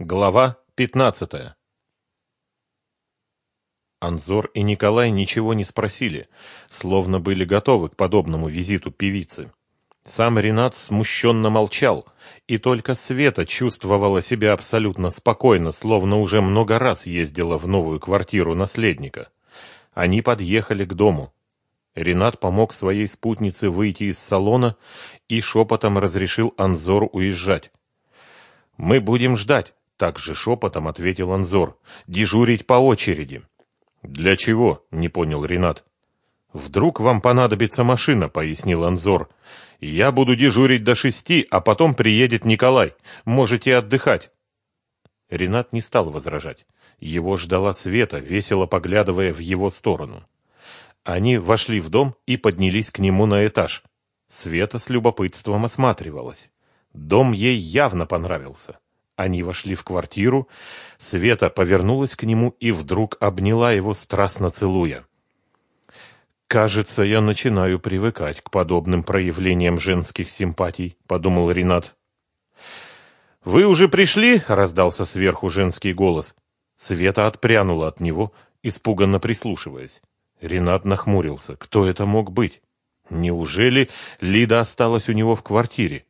Глава 15. Анзор и Николай ничего не спросили, словно были готовы к подобному визиту певицы. Сам Ренат смущенно молчал, и только Света чувствовала себя абсолютно спокойно, словно уже много раз ездила в новую квартиру наследника. Они подъехали к дому. Ренат помог своей спутнице выйти из салона и шепотом разрешил Анзору уезжать. «Мы будем ждать», также шепотом ответил Анзор. Дежурить по очереди. Для чего? Не понял Ренат. Вдруг вам понадобится машина, пояснил Анзор. Я буду дежурить до шести, а потом приедет Николай. Можете отдыхать. Ренат не стал возражать. Его ждала Света, весело поглядывая в его сторону. Они вошли в дом и поднялись к нему на этаж. Света с любопытством осматривалась. Дом ей явно понравился. Они вошли в квартиру, Света повернулась к нему и вдруг обняла его, страстно целуя. «Кажется, я начинаю привыкать к подобным проявлениям женских симпатий», — подумал Ренат. «Вы уже пришли?» — раздался сверху женский голос. Света отпрянула от него, испуганно прислушиваясь. Ренат нахмурился. Кто это мог быть? Неужели Лида осталась у него в квартире?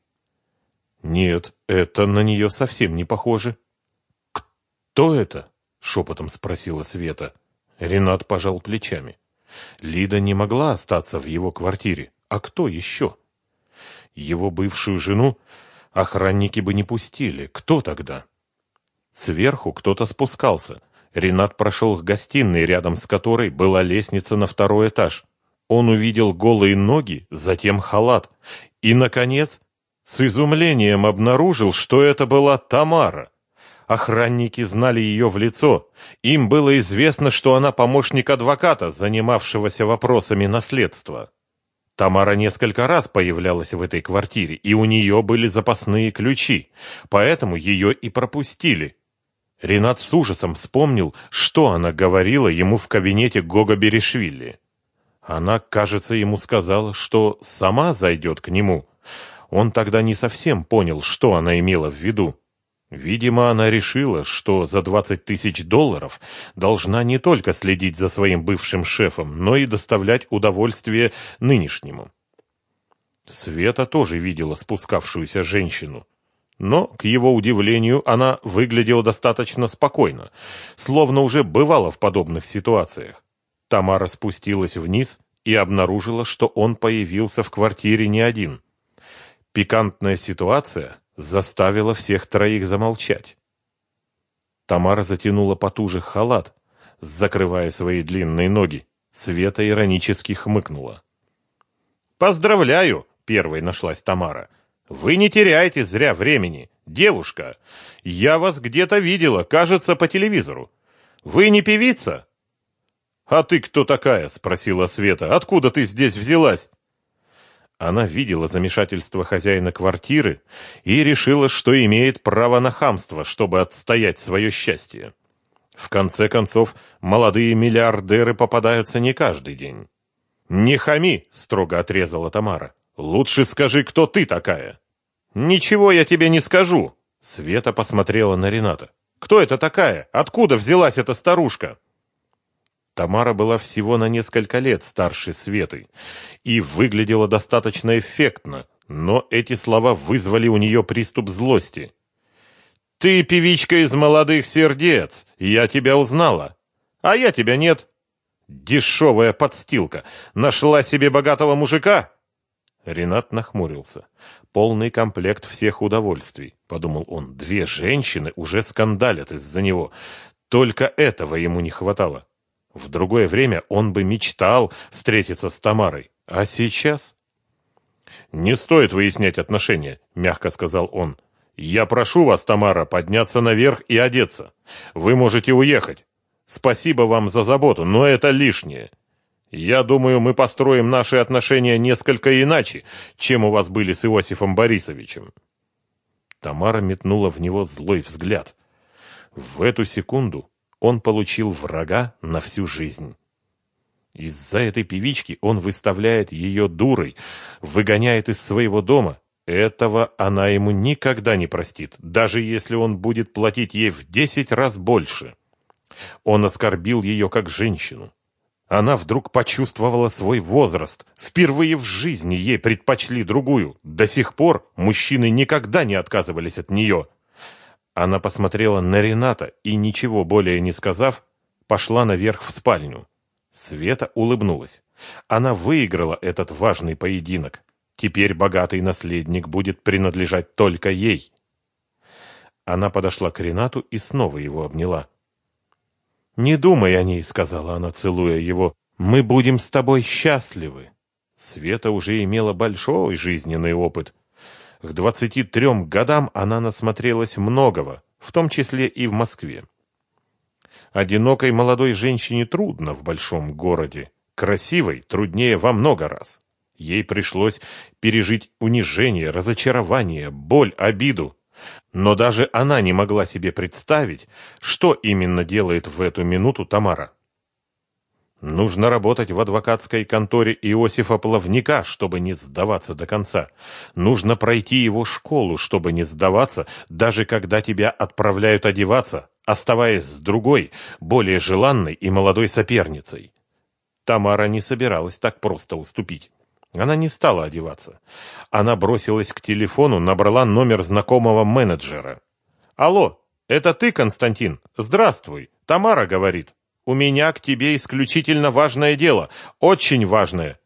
Нет, это на нее совсем не похоже. Кто это? шепотом спросила Света. Ренат пожал плечами. Лида не могла остаться в его квартире. А кто еще? Его бывшую жену охранники бы не пустили. Кто тогда? Сверху кто-то спускался. Ренат прошел к гостиной, рядом с которой была лестница на второй этаж. Он увидел голые ноги, затем халат. И, наконец, с изумлением обнаружил, что это была Тамара. Охранники знали ее в лицо. Им было известно, что она помощник адвоката, занимавшегося вопросами наследства. Тамара несколько раз появлялась в этой квартире, и у нее были запасные ключи, поэтому ее и пропустили. Ренат с ужасом вспомнил, что она говорила ему в кабинете Гога Берешвили. Она, кажется, ему сказала, что сама зайдет к нему, он тогда не совсем понял, что она имела в виду. Видимо, она решила, что за 20 тысяч долларов должна не только следить за своим бывшим шефом, но и доставлять удовольствие нынешнему. Света тоже видела спускавшуюся женщину. Но, к его удивлению, она выглядела достаточно спокойно, словно уже бывала в подобных ситуациях. Тамара спустилась вниз и обнаружила, что он появился в квартире не один. Пикантная ситуация заставила всех троих замолчать. Тамара затянула потуже халат, закрывая свои длинные ноги. Света иронически хмыкнула. «Поздравляю!» — первой нашлась Тамара. «Вы не теряете зря времени. Девушка, я вас где-то видела, кажется, по телевизору. Вы не певица?» «А ты кто такая?» — спросила Света. «Откуда ты здесь взялась?» Она видела замешательство хозяина квартиры и решила, что имеет право на хамство, чтобы отстоять свое счастье. В конце концов, молодые миллиардеры попадаются не каждый день. «Не хами!» — строго отрезала Тамара. «Лучше скажи, кто ты такая!» «Ничего я тебе не скажу!» Света посмотрела на Рената. «Кто это такая? Откуда взялась эта старушка?» Тамара была всего на несколько лет старше Светы и выглядела достаточно эффектно, но эти слова вызвали у нее приступ злости. «Ты певичка из молодых сердец, я тебя узнала, а я тебя нет. Дешевая подстилка, нашла себе богатого мужика?» Ренат нахмурился. «Полный комплект всех удовольствий», — подумал он. «Две женщины уже скандалят из-за него. Только этого ему не хватало». В другое время он бы мечтал встретиться с Тамарой. А сейчас? «Не стоит выяснять отношения», — мягко сказал он. «Я прошу вас, Тамара, подняться наверх и одеться. Вы можете уехать. Спасибо вам за заботу, но это лишнее. Я думаю, мы построим наши отношения несколько иначе, чем у вас были с Иосифом Борисовичем». Тамара метнула в него злой взгляд. В эту секунду он получил врага на всю жизнь. Из-за этой певички он выставляет ее дурой, выгоняет из своего дома Этого она ему никогда не простит, даже если он будет платить ей в десять раз больше. Он оскорбил ее как женщину. Она вдруг почувствовала свой возраст. Впервые в жизни ей предпочли другую. До сих пор мужчины никогда не отказывались от нее. Она посмотрела на Рената и, ничего более не сказав, пошла наверх в спальню. Света улыбнулась. Она выиграла этот важный поединок. Теперь богатый наследник будет принадлежать только ей. Она подошла к Ренату и снова его обняла. «Не думай о ней», — сказала она, целуя его. «Мы будем с тобой счастливы». Света уже имела большой жизненный опыт. К двадцати трем годам она насмотрелась многого, в том числе и в Москве. Одинокой молодой женщине трудно в большом городе, красивой труднее во много раз. Ей пришлось пережить унижение, разочарование, боль, обиду. Но даже она не могла себе представить, что именно делает в эту минуту Тамара. Нужно работать в адвокатской конторе Иосифа Плавника, чтобы не сдаваться до конца. Нужно пройти его школу, чтобы не сдаваться, даже когда тебя отправляют одеваться, оставаясь с другой, более желанной и молодой соперницей. Тамара не собиралась так просто уступить. Она не стала одеваться. Она бросилась к телефону, набрала номер знакомого менеджера. «Алло, это ты, Константин? Здравствуй. Тамара говорит. У меня к тебе исключительно важное дело. Очень важное.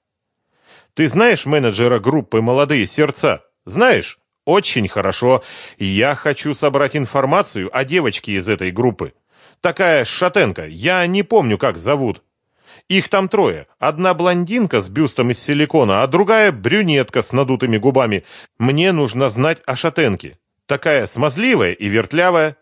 Ты знаешь менеджера группы «Молодые сердца»? Знаешь? Очень хорошо. Я хочу собрать информацию о девочке из этой группы. Такая шатенка. Я не помню, как зовут. Их там трое. Одна блондинка с бюстом из силикона, а другая брюнетка с надутыми губами. Мне нужно знать о шатенке. Такая смазливая и вертлявая.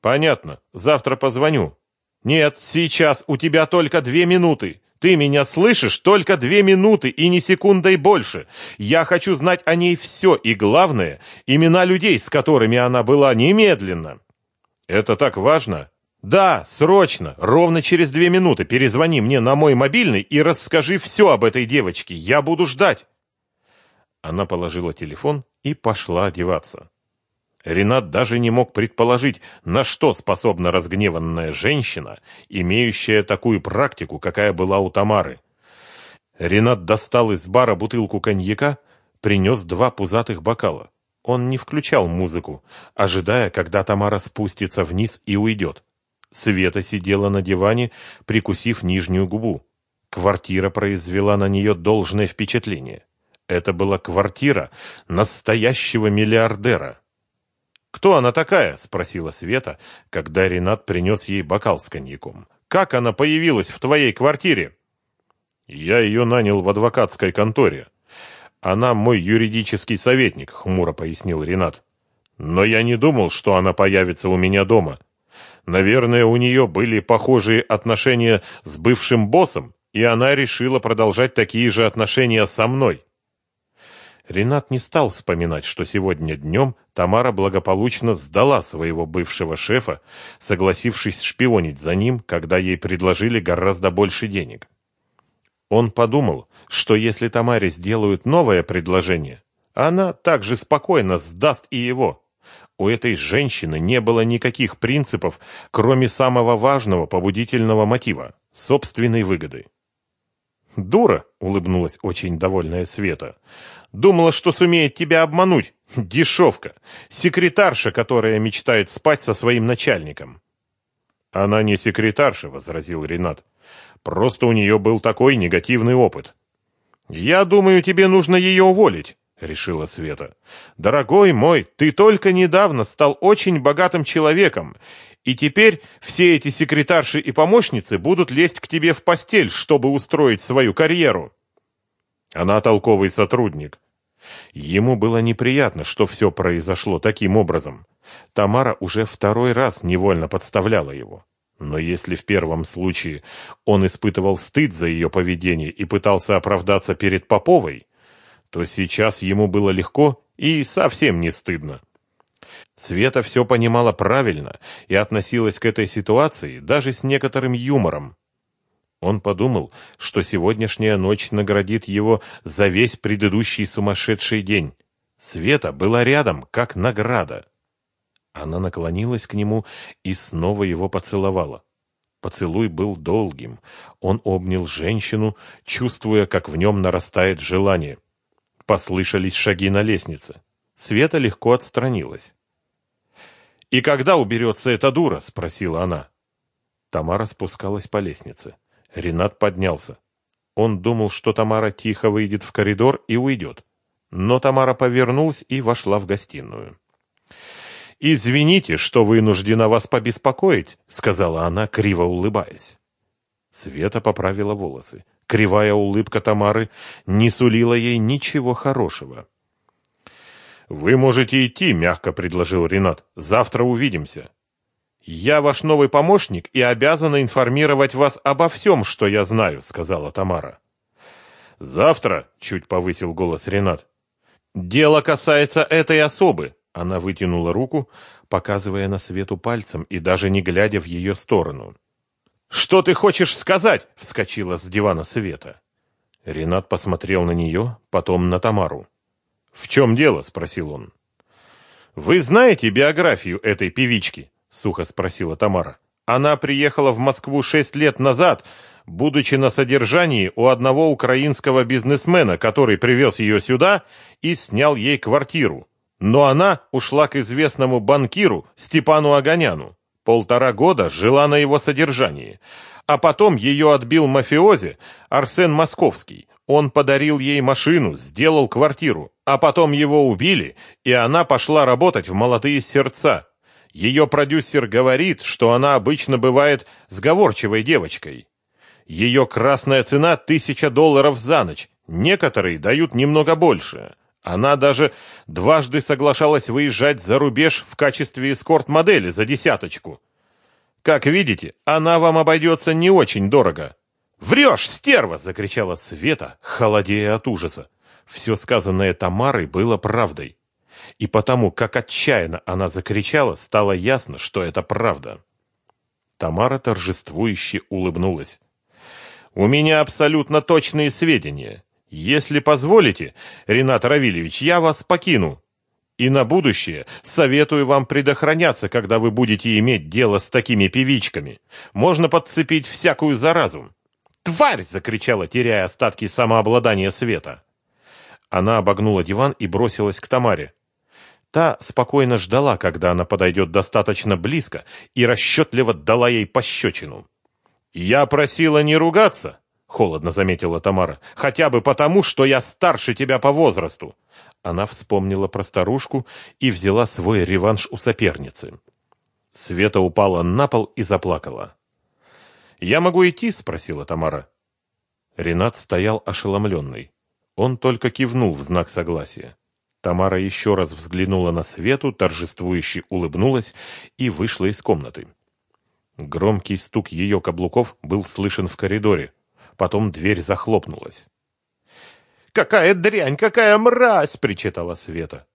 Понятно. Завтра позвоню. Нет, сейчас у тебя только две минуты. Ты меня слышишь? Только две минуты и ни секундой больше. Я хочу знать о ней все и, главное, имена людей, с которыми она была немедленно. Это так важно? Да, срочно, ровно через две минуты перезвони мне на мой мобильный и расскажи все об этой девочке. Я буду ждать. Она положила телефон и пошла одеваться. Ренат даже не мог предположить, на что способна разгневанная женщина, имеющая такую практику, какая была у Тамары. Ренат достал из бара бутылку коньяка, принес два пузатых бокала. Он не включал музыку, ожидая, когда Тамара спустится вниз и уйдет. Света сидела на диване, прикусив нижнюю губу. Квартира произвела на нее должное впечатление. Это была квартира настоящего миллиардера. «Кто она такая?» – спросила Света, когда Ренат принес ей бокал с коньяком. «Как она появилась в твоей квартире?» «Я ее нанял в адвокатской конторе. Она мой юридический советник», – хмуро пояснил Ренат. «Но я не думал, что она появится у меня дома. Наверное, у нее были похожие отношения с бывшим боссом, и она решила продолжать такие же отношения со мной. Ренат не стал вспоминать, что сегодня днем Тамара благополучно сдала своего бывшего шефа, согласившись шпионить за ним, когда ей предложили гораздо больше денег. Он подумал, что если Тамаре сделают новое предложение, она также спокойно сдаст и его. У этой женщины не было никаких принципов, кроме самого важного побудительного мотива – собственной выгоды. «Дура!» – улыбнулась очень довольная Света. «Думала, что сумеет тебя обмануть. Дешевка! Секретарша, которая мечтает спать со своим начальником!» «Она не секретарша», – возразил Ренат. «Просто у нее был такой негативный опыт». «Я думаю, тебе нужно ее уволить решила Света. Дорогой мой, ты только недавно стал очень богатым человеком, и теперь все эти секретарши и помощницы будут лезть к тебе в постель, чтобы устроить свою карьеру. Она толковый сотрудник. Ему было неприятно, что все произошло таким образом. Тамара уже второй раз невольно подставляла его. Но если в первом случае он испытывал стыд за ее поведение и пытался оправдаться перед Поповой, то сейчас ему было легко и совсем не стыдно. Света все понимала правильно и относилась к этой ситуации даже с некоторым юмором. Он подумал, что сегодняшняя ночь наградит его за весь предыдущий сумасшедший день. Света была рядом, как награда. Она наклонилась к нему и снова его поцеловала. Поцелуй был долгим. Он обнял женщину, чувствуя, как в нем нарастает желание. Послышались шаги на лестнице. Света легко отстранилась. «И когда уберется эта дура?» — спросила она. Тамара спускалась по лестнице. Ренат поднялся. Он думал, что Тамара тихо выйдет в коридор и уйдет. Но Тамара повернулась и вошла в гостиную. «Извините, что вынуждена вас побеспокоить», — сказала она, криво улыбаясь. Света поправила волосы. Кривая улыбка Тамары не сулила ей ничего хорошего. «Вы можете идти», — мягко предложил Ренат. «Завтра увидимся». «Я ваш новый помощник и обязана информировать вас обо всем, что я знаю», — сказала Тамара. «Завтра», — чуть повысил голос Ренат. «Дело касается этой особы», — она вытянула руку, показывая на Свету пальцем и даже не глядя в ее сторону. «Что ты хочешь сказать?» — вскочила с дивана Света. Ренат посмотрел на нее, потом на Тамару. «В чем дело?» — спросил он. «Вы знаете биографию этой певички?» — сухо спросила Тамара. «Она приехала в Москву шесть лет назад, будучи на содержании у одного украинского бизнесмена, который привез ее сюда и снял ей квартиру. Но она ушла к известному банкиру Степану Огоняну. Полтора года жила на его содержании. А потом ее отбил мафиози Арсен Московский. Он подарил ей машину, сделал квартиру, а потом его убили, и она пошла работать в «Молодые сердца». Ее продюсер говорит, что она обычно бывает сговорчивой девочкой. Ее красная цена – тысяча долларов за ночь, некоторые дают немного больше. Она даже дважды соглашалась выезжать за рубеж в качестве эскорт-модели за десяточку. Как видите, она вам обойдется не очень дорого. «Врешь, стерва!» — закричала Света, холодея от ужаса. Все сказанное Тамарой было правдой. И потому, как отчаянно она закричала, стало ясно, что это правда. Тамара торжествующе улыбнулась. «У меня абсолютно точные сведения. Если позволите, Ренат Равильевич, я вас покину. И на будущее советую вам предохраняться, когда вы будете иметь дело с такими певичками. Можно подцепить всякую заразу. «Тварь!» — закричала, теряя остатки самообладания Света. Она обогнула диван и бросилась к Тамаре. Та спокойно ждала, когда она подойдет достаточно близко, и расчетливо дала ей пощечину. «Я просила не ругаться», — холодно заметила Тамара, «хотя бы потому, что я старше тебя по возрасту». Она вспомнила про старушку и взяла свой реванш у соперницы. Света упала на пол и заплакала. «Я могу идти?» — спросила Тамара. Ренат стоял ошеломленный. Он только кивнул в знак согласия. Тамара еще раз взглянула на Свету, торжествующе улыбнулась и вышла из комнаты. Громкий стук ее каблуков был слышен в коридоре. Потом дверь захлопнулась. «Какая дрянь, какая мразь!» — причитала Света.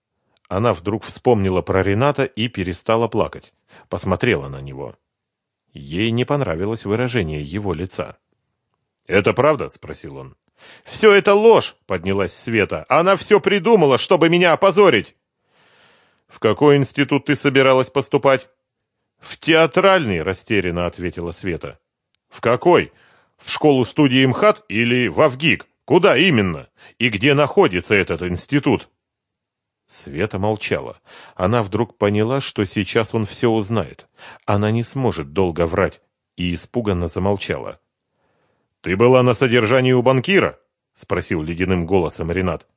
Она вдруг вспомнила про Рената и перестала плакать. Посмотрела на него. Ей не понравилось выражение его лица. «Это правда?» — спросил он. «Все это ложь!» — поднялась Света. «Она все придумала, чтобы меня опозорить!» «В какой институт ты собиралась поступать?» «В театральный», — растерянно ответила Света. «В какой? В школу-студии МХАТ или в Авгик? Куда именно? И где находится этот институт?» Света молчала. Она вдруг поняла, что сейчас он все узнает. Она не сможет долго врать, и испуганно замолчала. «Ты была на содержании у банкира?» — спросил ледяным голосом Ренат.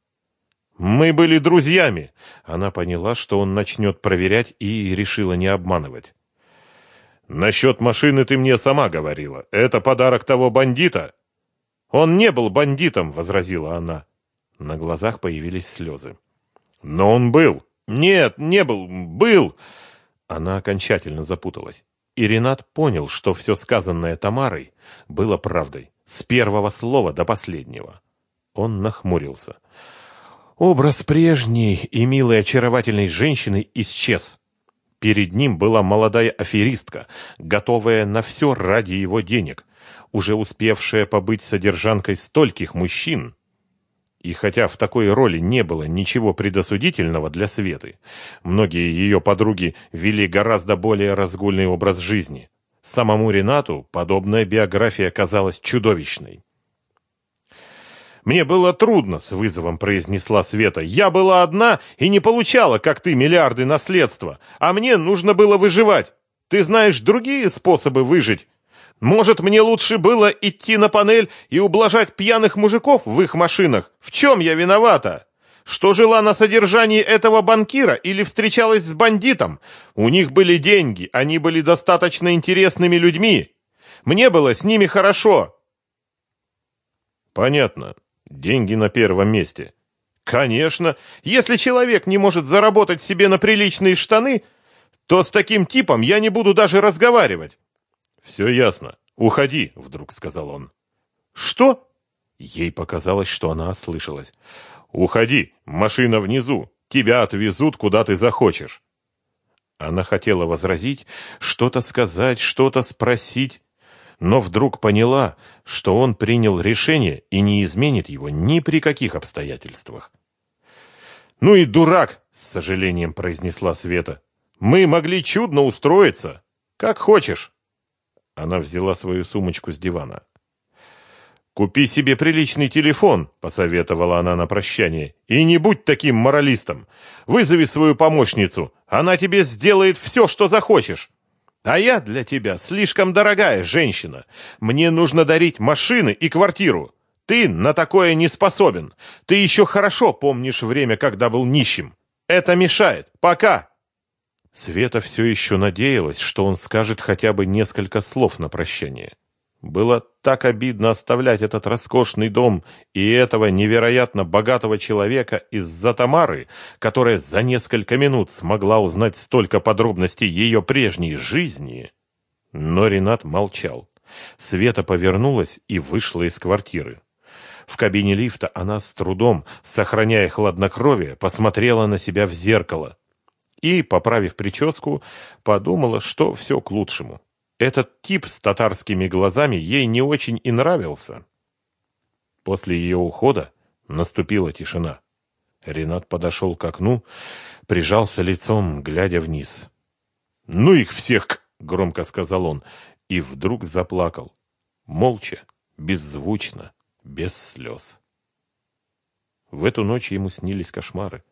«Мы были друзьями!» Она поняла, что он начнет проверять, и решила не обманывать. «Насчет машины ты мне сама говорила. Это подарок того бандита?» «Он не был бандитом!» — возразила она. На глазах появились слезы. Но он был. Нет, не был, был. Она окончательно запуталась. И Ренат понял, что все сказанное Тамарой было правдой, с первого слова до последнего. Он нахмурился. Образ прежней и милой очаровательной женщины исчез. Перед ним была молодая аферистка, готовая на все ради его денег, уже успевшая побыть содержанкой стольких мужчин. И хотя в такой роли не было ничего предосудительного для Светы, многие ее подруги вели гораздо более разгульный образ жизни. Самому Ренату подобная биография казалась чудовищной. «Мне было трудно», — с вызовом произнесла Света. «Я была одна и не получала, как ты, миллиарды наследства, а мне нужно было выживать. Ты знаешь другие способы выжить? Может, мне лучше было идти на панель и ублажать пьяных мужиков в их машинах? В чем я виновата? Что жила на содержании этого банкира или встречалась с бандитом? У них были деньги, они были достаточно интересными людьми. Мне было с ними хорошо. Понятно. Деньги на первом месте. Конечно, если человек не может заработать себе на приличные штаны, то с таким типом я не буду даже разговаривать. Все ясно. Уходи, вдруг сказал он. Что? Ей показалось, что она ослышалась. Уходи, машина внизу. Тебя отвезут куда ты захочешь. Она хотела возразить, что-то сказать, что-то спросить, но вдруг поняла, что он принял решение и не изменит его ни при каких обстоятельствах. «Ну и дурак!» — с сожалением произнесла Света. «Мы могли чудно устроиться. Как хочешь». Она взяла свою сумочку с дивана. «Купи себе приличный телефон», — посоветовала она на прощание. «И не будь таким моралистом. Вызови свою помощницу. Она тебе сделает все, что захочешь. А я для тебя слишком дорогая женщина. Мне нужно дарить машины и квартиру. Ты на такое не способен. Ты еще хорошо помнишь время, когда был нищим. Это мешает. Пока!» Света все еще надеялась, что он скажет хотя бы несколько слов на прощание. Было так обидно оставлять этот роскошный дом и этого невероятно богатого человека из-за Тамары, которая за несколько минут смогла узнать столько подробностей ее прежней жизни. Но Ренат молчал. Света повернулась и вышла из квартиры. В кабине лифта она с трудом, сохраняя хладнокровие, посмотрела на себя в зеркало и, поправив прическу, подумала, что все к лучшему. Этот тип с татарскими глазами ей не очень и нравился. После ее ухода наступила тишина. Ренат подошел к окну, прижался лицом, глядя вниз. «Ну их всех!» — громко сказал он, и вдруг заплакал. Молча, беззвучно, без слез. В эту ночь ему снились кошмары.